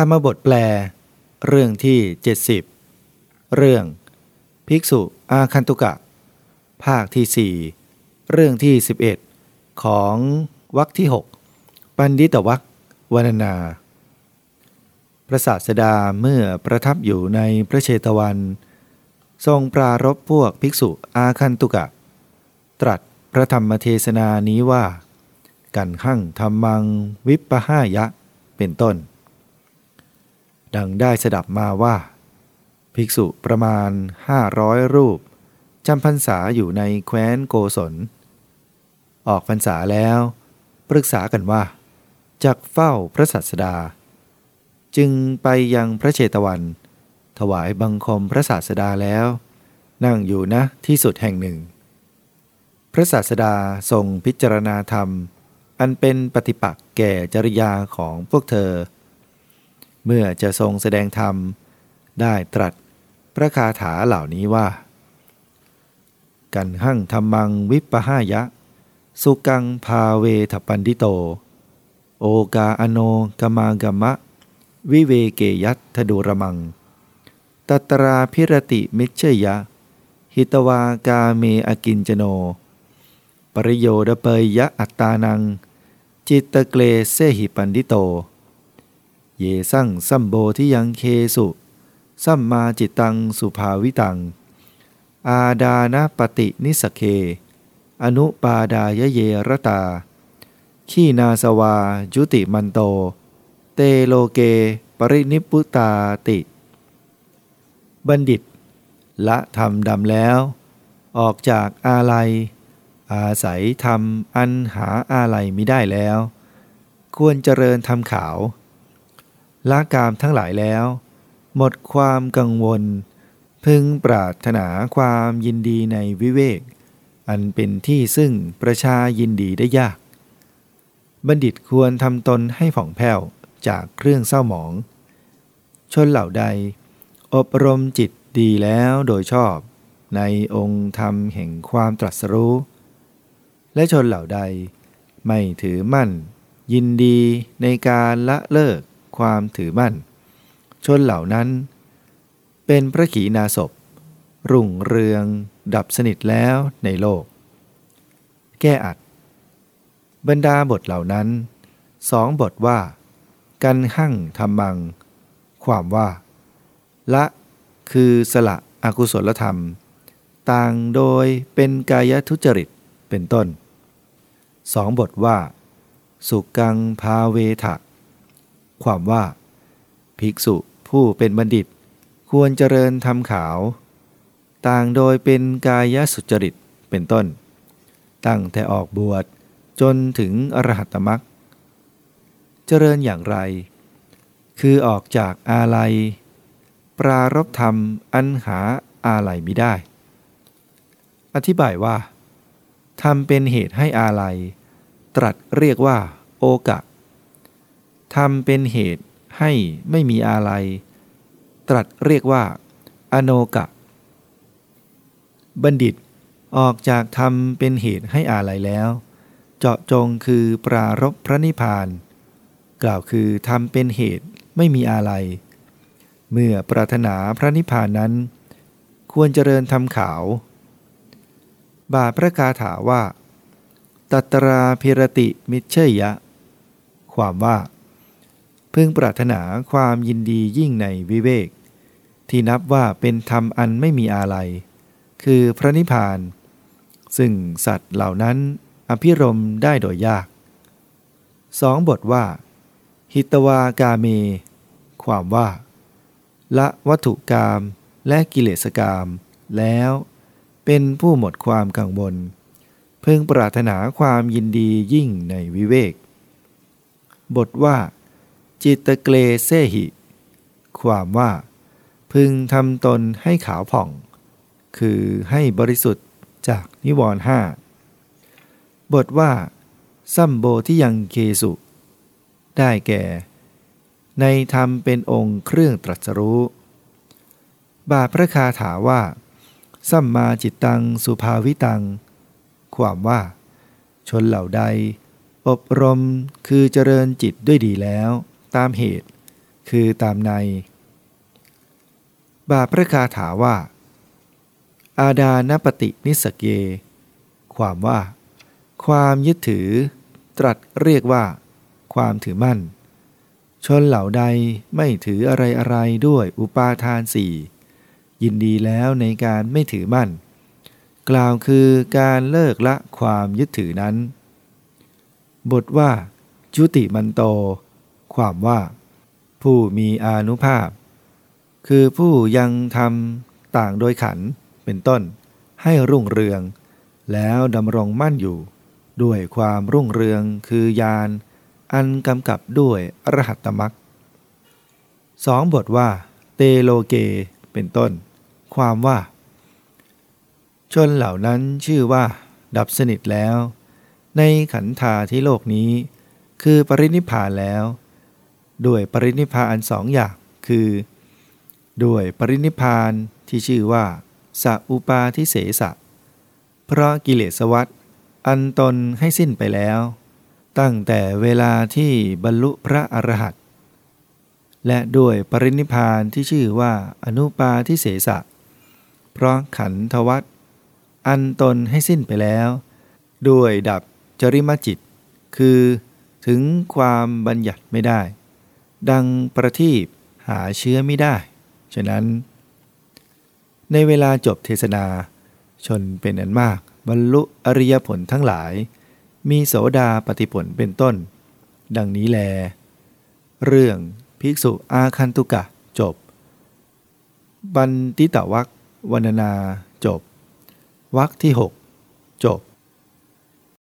รรมบทแปล เรื่องที่ 70 เรื่อง ภิกษุอาคันตุกะ ภาคที่ 4 เรื่องที่ 11 ของวรรคที่ 6 ปันดิตวัควรรณนา พระศาสดาเมื่อประทับอยู่ในพระเชตวัน ทรงปรารบพวกภิกษุอาคันตุกะ ตรัสพระธรรมเทศนานี้ว่า กันหั่งธรรมังวิปปหายะเป็นต้น ดังได้สดับมาว่า ภิกษุประมาณห้าร้อยรูปจำพรรษาอยู่ในแคว้นโกศล ออกพรรษาแล้ว ปรึกษากันว่าจากเฝ้าพระสัสดา จึงไปยังพระเชตวัน ถวายบังคมพระศาสดาแล้ว นั่งอยู่นะที่สุดแห่งหนึ่ง พระศาสดาทรงพิจารณาธรรม อันเป็นปฏิปักษ์แก่จริยาของพวกเธอ เมื่อจะทรงแสดงธรรม ได้ตรัสพระคาถาเหล่านี้ว่า กันหั่งธรรมังวิปปหายะ สุกังพาเวทปันดิโต โอกาอโนกมากมะ วิเวเกยัตทดุรมังตัตราพิรติมิเชยะ หิตวากาเมอกิญจโน ปริโยทเปยยะอัตตานัง จิตตเกลเสหิปัณฑิโต เยสังสัมโพธิยังเคสุสัมมาจิตตังสุภาวิตัง อาทานัปปฏินิสสัคเค อนุปาทายเยรตา ขีณาสวา ชุติมันโต เตโลเก ปรินิพพุตาติ บัณฑิต ละธรรมดำแล้ว ออกจากอาลัย อาศัยธรรมอันหาอาลัยมิได้แล้ว ควรเจริญธรรมขาว ละกามทั้งหลายแล้ว หมดความกังวล พึงปรารถนาความยินดีในวิเวก อันเป็นที่ซึ่งประชายินดีได้ยาก บัณฑิตควรทำตนให้ผ่องแผ้วจากเครื่องเศร้าหมอง ชนเหล่าใด อบรมจิตดีแล้วโดยชอบ ในองค์ธรรมแห่งความตรัสรู้ และชนเหล่าใด ไม่ถือมั่น ยินดีในการละเลิก ความถือมั่น ชนเหล่านั้น เป็นพระขีณาสพ รุ่งเรืองดับสนิทแล้วในโลก แก้อัด บรรดาบทเหล่านั้นสองบทว่า กันหั่งธรรมัง ความว่า ละคือสละอกุศลธรรม ต่างโดยเป็นกายทุจริตเป็นต้นสองบทว่า สุกังพาเวทะ ความว่า ภิกษุผู้เป็นบัณฑิต ควรเจริญทำขาว ต่างโดยเป็นกายสุจริตเป็นต้น ตั้งแต่ออกบวชจนถึงอรหัตมรักเจริญอย่างไร คือออกจากอาลัย ปรารบธรรมอันหาอาลัยมิได้ อธิบายว่าทำเป็นเหตุให้อาลัย ตรัสเรียกว่า โอกะ ทำเป็นเหตุให้ไม่มีอะไร ตรัสเรียกว่า อโนกะ บัณฑิตออกจากทำเป็นเหตุให้อะไรแล้ว เจาะจงคือปรารบพระนิพพาน กล่าวคือทำเป็นเหตุไม่มีอะไรเมื่อปรารถนาพระนิพพานนั้น ควรเจริญทำขาว บาพระคาถาว่า ตัตราพิรติมิเชยะ ความว่า พึงปรารถนาความยินดียิ่งในวิเวก ที่นับว่าเป็นธรรมอันไม่มีอะไร คือพระนิพพาน ซึ่งสัตว์เหล่านั้นอภิรมได้โดยยากสองบทว่า หิตวากาเม ความว่า ละวัตถุกรรมและกิเลสกรรมแล้วเป็นผู้หมดความกังวลพึงปรารถนาความยินดียิ่งในวิเวก บทว่า จิตเกเลเซหิ ความว่า พึงทำตนให้ขาวผ่อง คือให้บริสุทธิ์จากนิวรณ์ห้าบทว่าซัมโบที่ยังเคสุ ได้แก่ ในธรรมเป็นองค์เครื่องตรัสรู้ บาพระคาถาว่า สัมมาจิตตังสุภาวิตัง ความว่า ชนเหล่าใด อบรมคือเจริญจิตด้วยดีแล้ว ตามเหตุ คือตามใน บาพระคาถาว่า อาดานปฏินิสเกความว่า ความยึดถือ ตรัสเรียกว่า ความถือมั่น ชนเหล่าใดไม่ถืออะไรอะไรด้วยอุปาทานสี่ยินดีแล้วในการไม่ถือมั่น กล่าวคือการเลิกละความยึดถือนั้น บทว่า จุติมันโต ความว่า ผู้มีอานุภาพ คือผู้ยังทำต่างโดยขันเป็นต้น ให้รุ่งเรือง แล้วดำรงมั่นอยู่ ด้วยความรุ่งเรืองคือยานอันกำกับด้วยอรหัตตมักสองบทว่า เตโลเก เป็นต้น ความว่า ชนเหล่านั้นชื่อว่า ดับสนิทแล้ว ในขันธาที่โลกนี้ คือปรินิพานแล้ว ด้วยปรินิพานสองอย่างคือ ด้วยปรินิพานที่ชื่อว่าสัอุปาทิเสสะ เพราะกิเลสวัฏอันตนให้สิ้นไปแล้ว ตั้งแต่เวลาที่บรรลุพระอรหันต์และด้วยปรินิพานที่ชื่อว่าอนุปาทิเสสะ เพราะขันธวัตอันตนให้สิ้นไปแล้ว ด้วยดับจริมจิต คือถึงความบัญญัติไม่ได้ ดังประทีปหาเชื้อไม่ได้ ฉะนั้น ในเวลาจบเทศนา ชนเป็นอันมากบรรลุอริยผลทั้งหลาย มีโสดาปฏิผลเป็นต้น ดังนี้แล เรื่องภิกษุอาคันตุกะจบ บันติตวักวรรณนาจบวรรคที่ 6 จบ